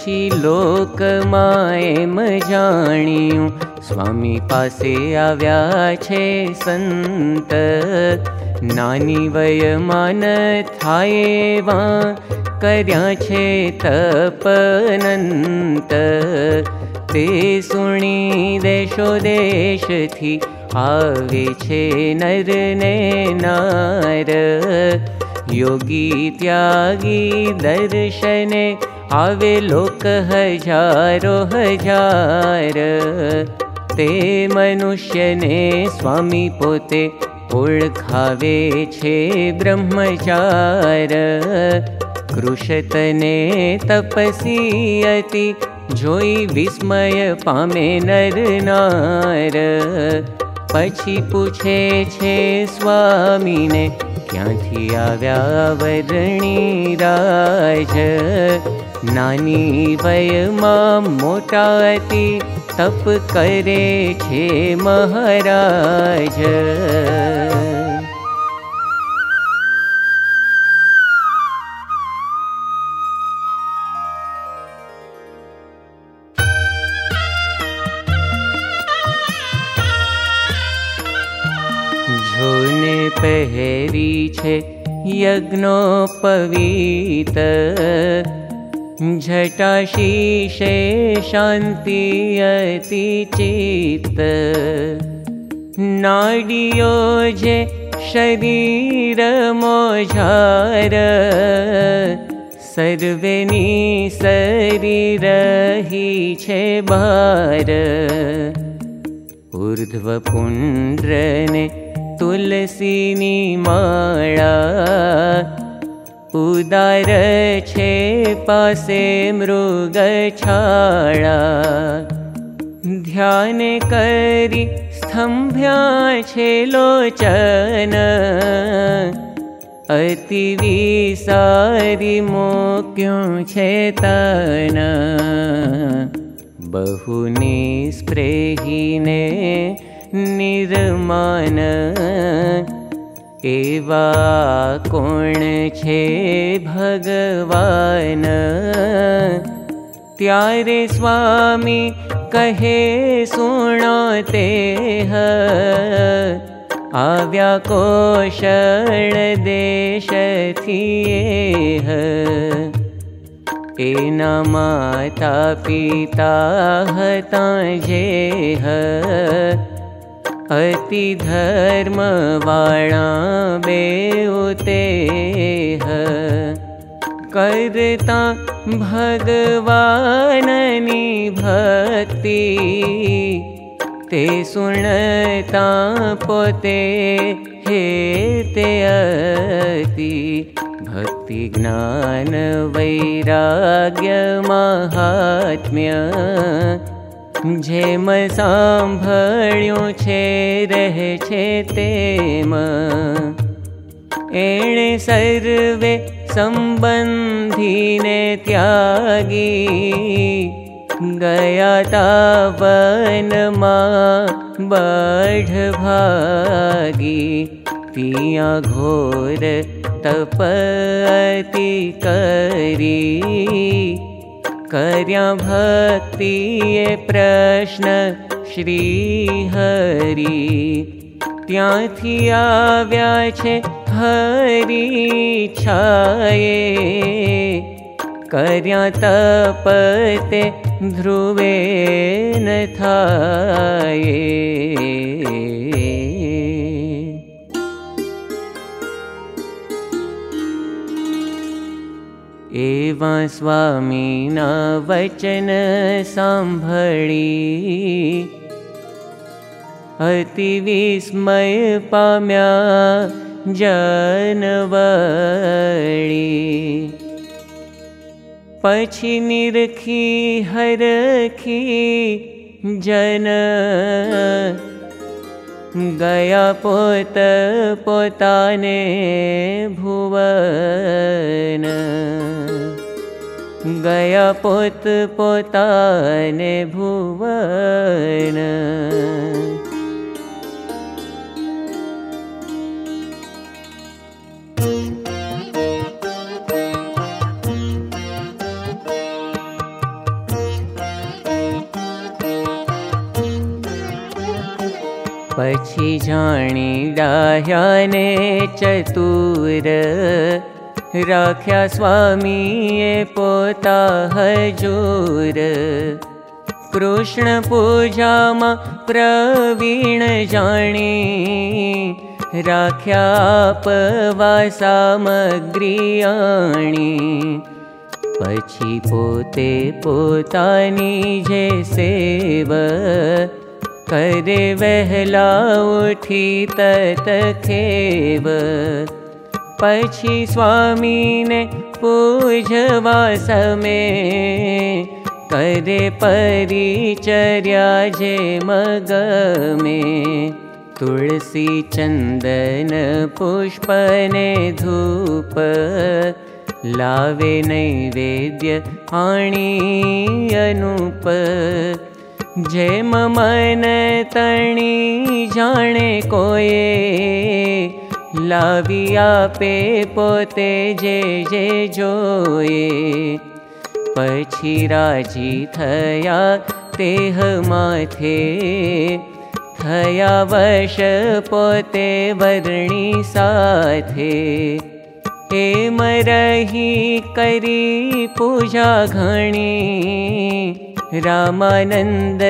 पछी लोक माएम जाणियों। स्वामी पासे आव्या छे संत। नानी वय मान थाये वा कर्या छे तपनंत। ते सुणी देशो देश नर ने नार। योगी त्यागी दर्शने हजार मनुष्य स्वामी ओलखावे ब्रह्मचार। क्रुषतने तपसि विस्मय पामे नरनार पशी पूच्छ स्वामीने क्याणि राज। નાની વયમાં મોટા હતી તપ કરે છે મહારાજ પહેરી છે યજ્ઞોપવીત टाशिषे शान्तियति अति नाडियोजे नाडियो जे शरीर मो झार सर्वेणी शरीर भार। ऊर्ध्वपुण्ड्रने तुलीनी माळा उदार पासे मृग छाळा ध्यान करी स्तंभ्या छे लोचन। अति विसारी मोक्यों छे तन। बहुनी स्प्रेहीने निर्माण एवा कोण छे भगवान? त्यारे स्वामी कहे सुणते ह। आव्या कोशल देश एना माता पिता हता जे ह अति धर्मवाणा बेउते करता भगवाननी भक्ति ते सुनता पोते हे ते अति। भक्ति ज्ञान वैराग्य महात्म्य જેમ સાંભળ્યું છે રહે છે તેમ એણે સર્વે સંબંધીને ત્યાગી ગયા તાવનમાં બઢ ભાગી ત્યાં ઘોર તપતિ કરી कर्या भक्ति प्रश्न श्रीहरि। त्याथी आव्या छे हरि छाये। कर्या तपते ध्रुवे न थाये स्वामीना वचन विस्मय पाम्या जनवळी। पछी निरखी हरखी जन गया पोत पोताने भुवन। गया पोत पोताने भुवन पछी जानी डाह्याने चतुर। राख्या स्वामीए पोता हजूर। कृष्ण पूजा मा प्रवीण राख्या पवा सामग्रियाणी पछी पोते पोतानी जे करे वहला उठी तत खेव। पछी स्वामी ने पूजवा समे। करे परिचर्या जे मग में तुलसी चंदन पुष्पने धूप। लावे नैवेद्य आणी अनूप मन तणी जाने कोये पछी राजी थया तेह माथे थया वश पोते साथे हे मरही करी पूजा घणी रामानंद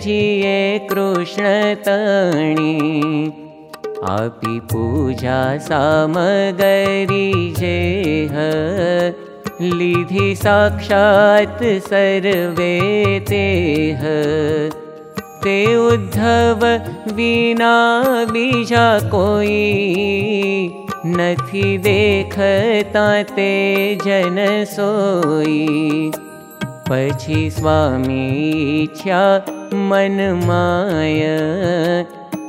जिये कृष्ण तणी आपी पूजा सामगरी जेह। लिधि साक्षात् सर्वे तेह। ते उद्धव विना बीजा देखता ते जन इच्छा मन माय।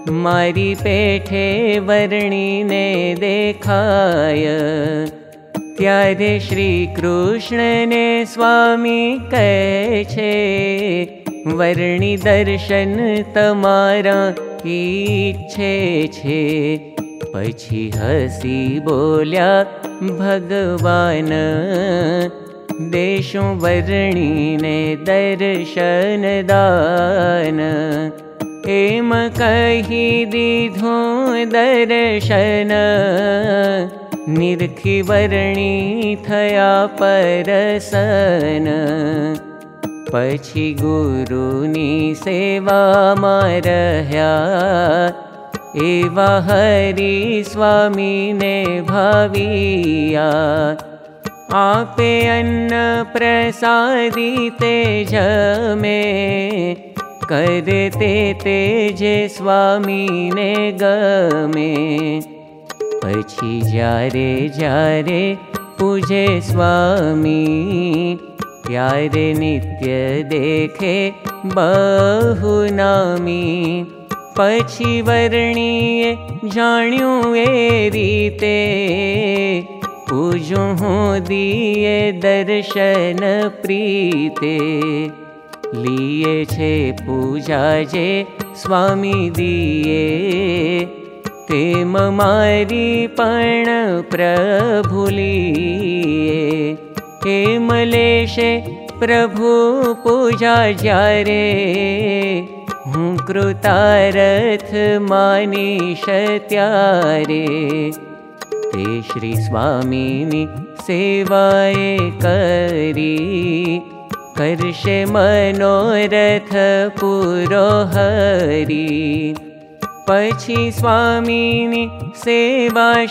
मारी पेठे वर्णी ने देखाय। त्यारे श्री कृष्ण ने स्वामी कहे छे वर्णी दर्शन तमारा इच्छे छे। पछी हसी बोल्या भगवान देशो वर्णी ने दर्शन दान। एम कही दीधो दर्शन। निर्खी वर्णी थया परसन। पछी गुरुनी सेवा मारह्या। एवा हरि स्वामी ने भाविया आपे अन्न प्रसादी तेज में करते तेजे स्वामी ने गमे जारे पूजे स्वामी प्यारे नित्य देखे बहुनामी पछी वर्णीए जाण्यू ए हूँ दिए दर्शन प्रीते। लिए छे पूजा जे स्वामी दिए। तेम मारी पण प्रभु लिए। हेम लेशे प्रभु पूजा जारे। हूँ कृतारथ मानीश त्यारे ते श्री स्वामी करी। करशे मनोरथ पुरो हरी। पछी स्वामी सेवा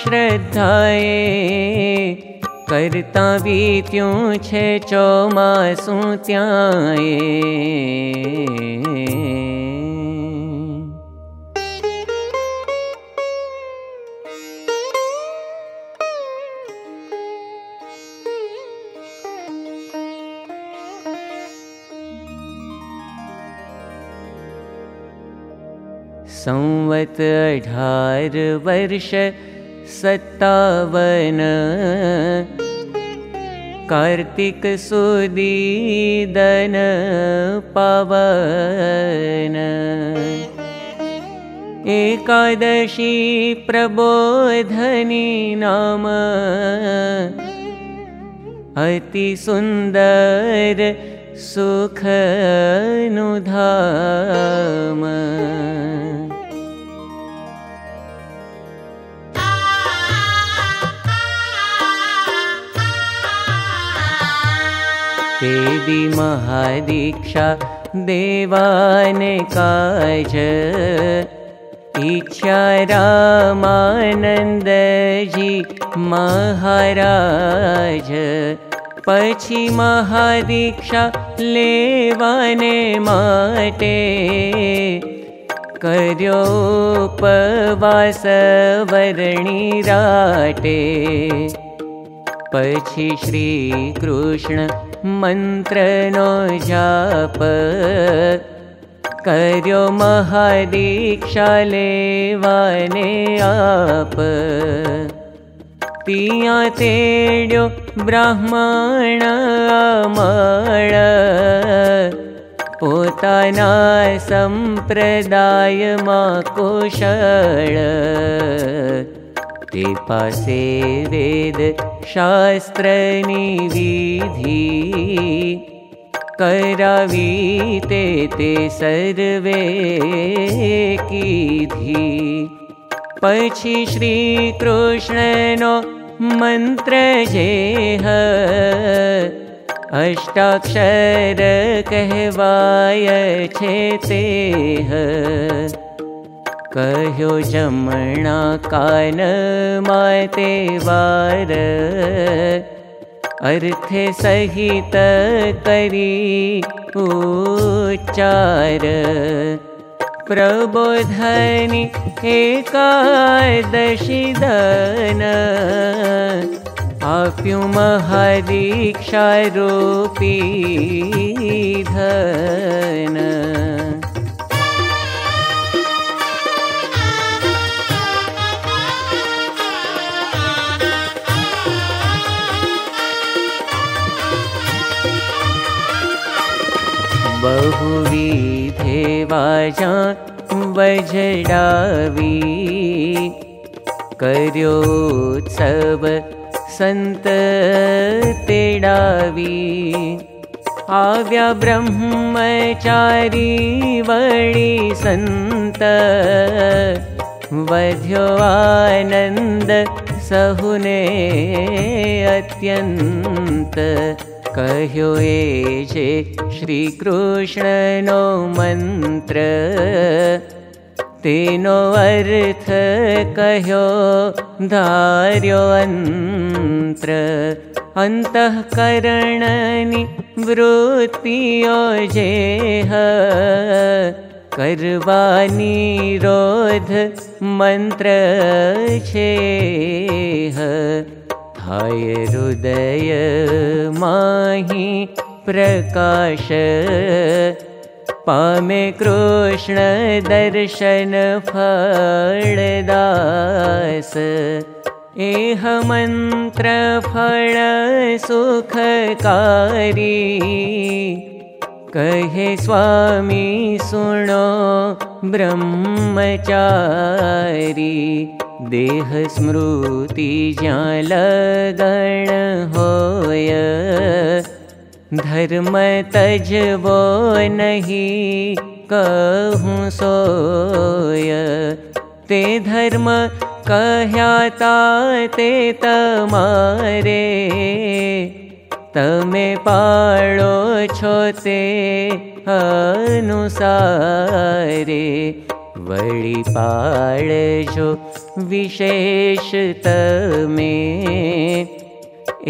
बीत्यूं छे चौमासू त्याए संवत वर्ष सत्तावन। कार्तिक पावन। एकादशी प्रबोधनी नाम। अति सुन्दर सुख सुदी महादीक्षा देवाने काज। इच्छा रामानन्दजी महाराज। पछी महादीक्षा लेवाने माटे। कर्यो पवास वर्णी राटे। पछी श्री कृष्ण मन्त्रनो जाप। कर्यो महादीक्षा लेवाने आप। तिया तेड्यो ब्राह्मण अमळ पोताना संप्रदायमा कुशळ ते पासे वेद शास्त्रनि विधि करावी ते ते सर्वे कीधी। पछी श्रीकृष्णनो मन्त्र जेह अष्टाक्षर कहवाय छे तेह कह्यो जमणा कान माते वार। अर्थे करी उच्चार। प्रबोधनि एकादशी दन। आप्यु महादीक्षा रूपी धन बहुविधे वाजा वजडावी। कर्योत्सव सन्त तेडावी। आव्या ब्रह्मचारी वळि सन्त वध्यो आनन्द सहुने अत्यन्त कह्यो ए श्रीकृष्णनो मन्त्र तेनो अर्थ कह्यो धार्यो अन्त्र। अन्तःकरणनि वृत्तियो जेह करवानी रोध मन्त्र छेह हाय हृदय माहि प्रकाश। पामे कृष्ण दर्शन फलदास। एह मन्त्र फल सुखकारी। कहे स्वामी सुनो ब्रह्मचारी देह स्मृति होय धर्म तजवो नहीं कहूँ सोय। ते धर्म कह्याता ते तमारे। तमे पाड़ो छो ते अनुसारे वळि पाळजो विशेष तमे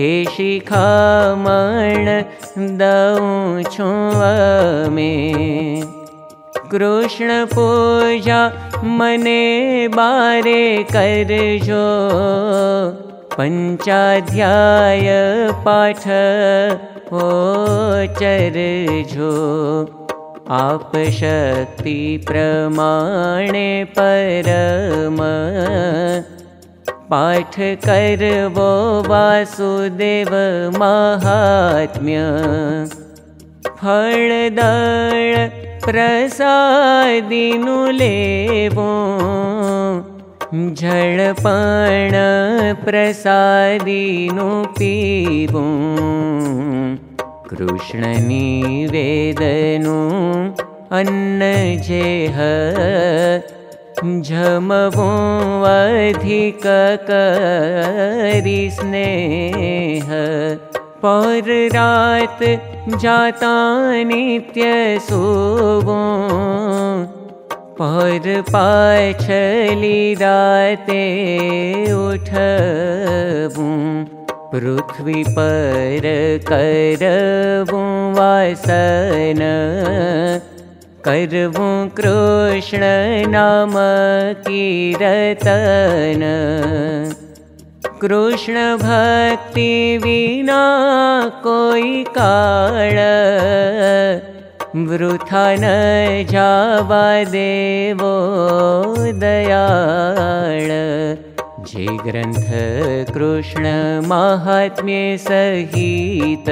एषि खामण दौ मे कृष्ण पूजा मने बारे करजो। पञ्चाध्याय पाठ ओ चरजो आपशक्ति प्रमाणे परम। पाठ करवो वासुदेव महात्म्य। फलदळ प्रसादिनु लेवो। झळपण प्रसादिनु पीवो कृष्णनि वेदनु अन्न जेह झमवो अधिक करि स्नेह। पर रात जाता नित्य सोवो। पर पाछली राते उठबू पृथ्वी पर करबू कृष्ण नाम कीरतन। कृष्ण भक्ति विना कोई काळ वृथा न जावा देवो दयाळ जे ग्रन्थ कृष्ण महात्म्ये सहित।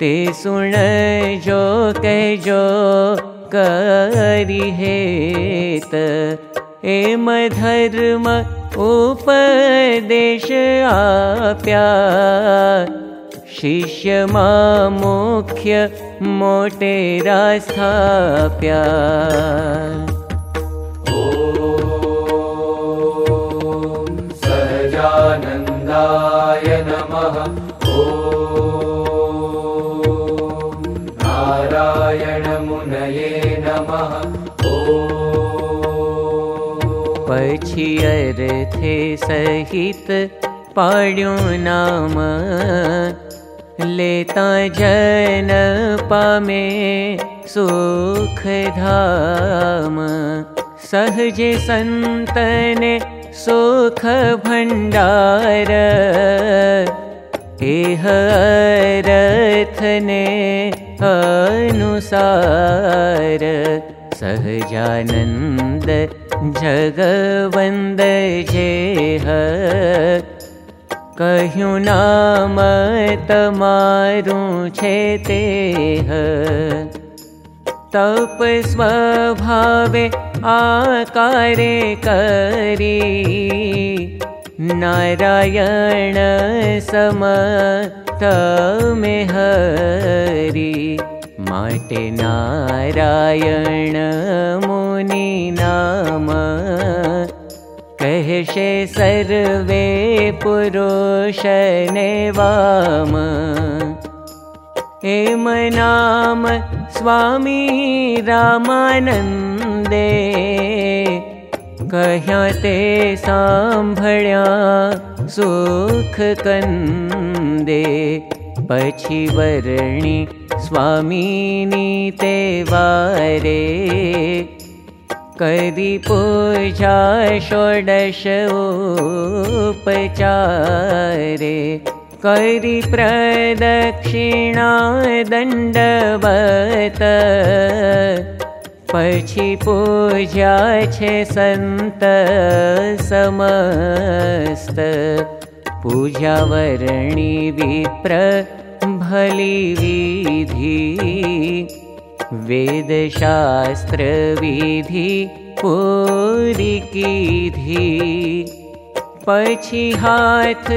ते सुण जो जो करि हेत एम धर्म उपदेश आप्या। शिष्य मा मुख्य मोटेरा स्थाप्या सहजानन्दाय नमः। ओ नारायणमुनये नमः। अर्थे सहित पाड्यो नाम। लेता जन पामे सुख धाम सहजे संतने सुख भंडार एह रथने अनुसार। सहजानन्द जगवन्द जेह कह्यु नाम तमारू छे तेह। तप स्वभावे आकारे करी। नारायण सम तमे हरी। माटे नारायण मुनि नाम। कहशे सर्वे पुरुषने वाम। एम नाम स्वामी रामानन्दे कह्या ते साम्भळ्या सुख कन्दे पछी वर्णी स्वामीनी ते वारे। करि पूजा षोडश उपचारे। करि प्रदक्षिणा दण्डवत पछी पूजा छे सन्त समस्त पूजा वर्णी विप्र भली विधि वेदशास्त्र विधि पूरी कीधी पछी हाथ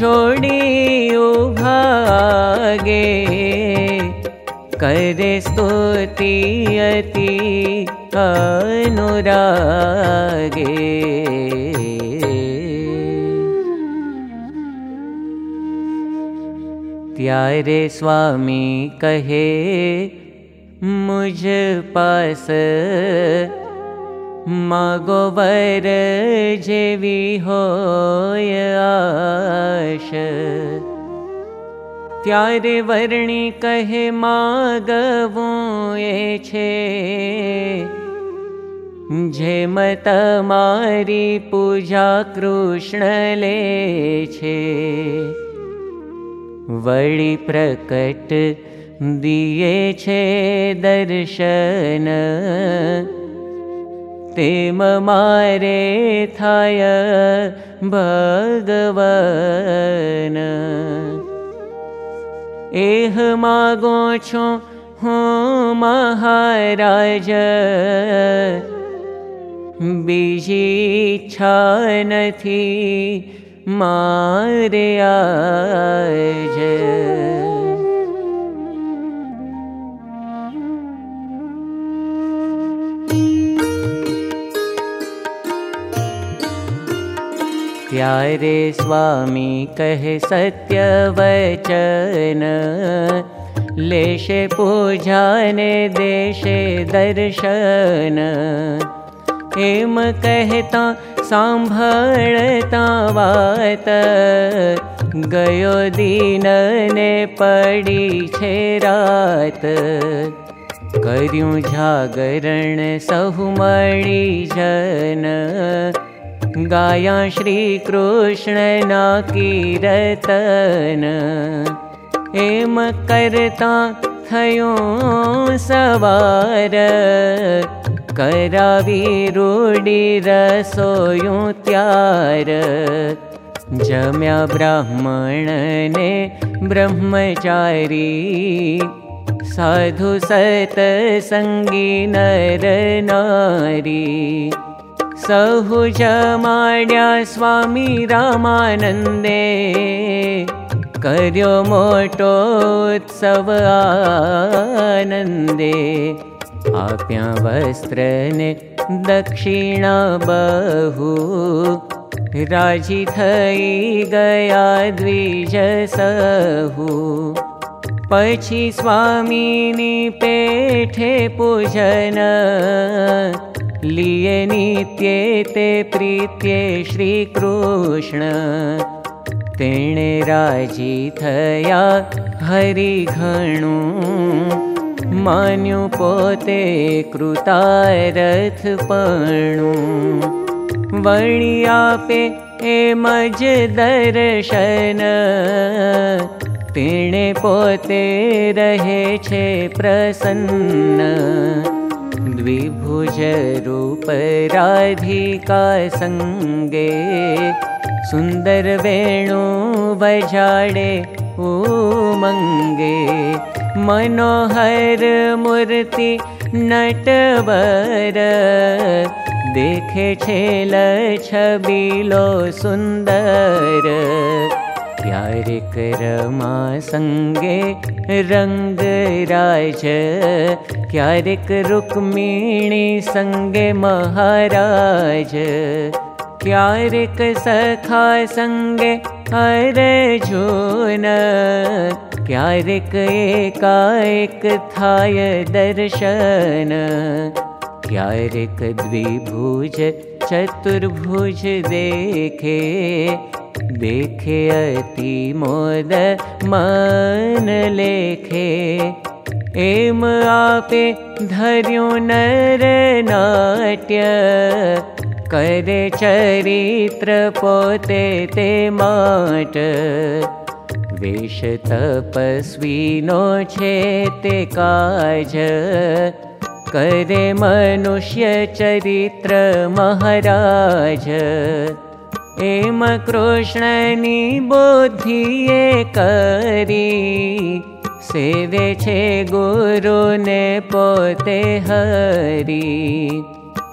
जोड़ी उभागे करे स्तुति अति अनुरागे। त्यारे स्वामी कहे मुझ पास वर जेवी होय आश ત્યારે વર્ણી કહે માગવું એ છે જેમ તમારી પૂજા કૃષ્ણ લે છે વળી પ્રકટ દિયે છે દર્શન તેમ મારે થાય ભગવન एह मागो हो महाराज। बीजी इच्छा नथी मारे आज। त्यारे स्वामी कहे सत्य वचन लेशे पूजाने देशे दर्शन। एम कहता सांभळता वात। गयो दीनने पड़ी छे रात। कर्યું जागरण सहु मळी जन गाया श्री कृष्ण ना कीरतन। एम करता थयो सवार। करावी रूढी रसोयूं त्यार। जम्या ब्राह्मणने ब्रह्मचारी। साधु सत नारी सहु जमाड्या स्वामी रामानन्दे। कर्यो मोटोत्सव आनन्दे। आप्या वस्त्रने दक्षिणा बहु। राजी थई गया द्विजसहु पछी स्वामीनी पेठे पूजन लिए नित्ये ते प्रीत्ये श्रीकृष्ण। तेणे राजी थया हरि घणु मान्यु पोते कृतारथ पणु वणि आपे एमज दर्शन। तेणे पोते रहे छे प्रसन्न द्विभुज रूप राधिका संगे सुन्दर वेणु बजाडे उमङ्गे मनोहर मूर्ति नटवर देखे छेल छबिलो सुन्दर क्यारेक रमा सङ्गे रङ्गराज क्यारेक रुक्मिणी सङ्गे महाराज। क्यारेक सखा सङ्गे एकाएक थाय दर्शन। क्यारेक द्विभुज चतुर्भुज देखे देखे अति मोद मन लेखे। एम आपे धर्यो नर नाट्य करे चरित्र पोते ते माट। वेश तपस्वी नो छे ते काज करे मनुष्य चरित्र महाराज। एम कृष्णनी बुद्धिए करी। सेवे छे गुरु पोते हरी।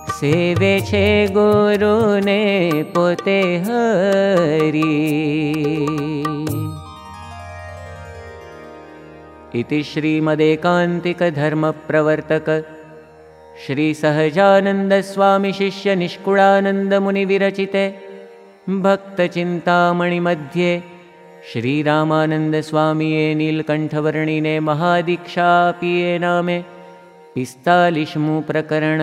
सेवे छे गुरु पोते हरी। इति श्रीमदेकान्तिकधर्मप्रवर्तक श्रीसहजानन्दस्वामिशिष्यनिष्कुळानन्दमुनिविरचिते भक्तचिन्तामणिमध्ये श्रीरामानन्दस्वामिये नीलकण्ठवर्णिने महादीक्षापिये नामे पिस्तालिश्मु प्रकरण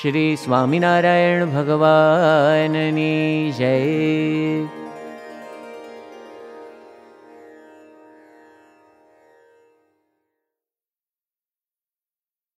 श्री स्वामिनारायण भगवाननी जय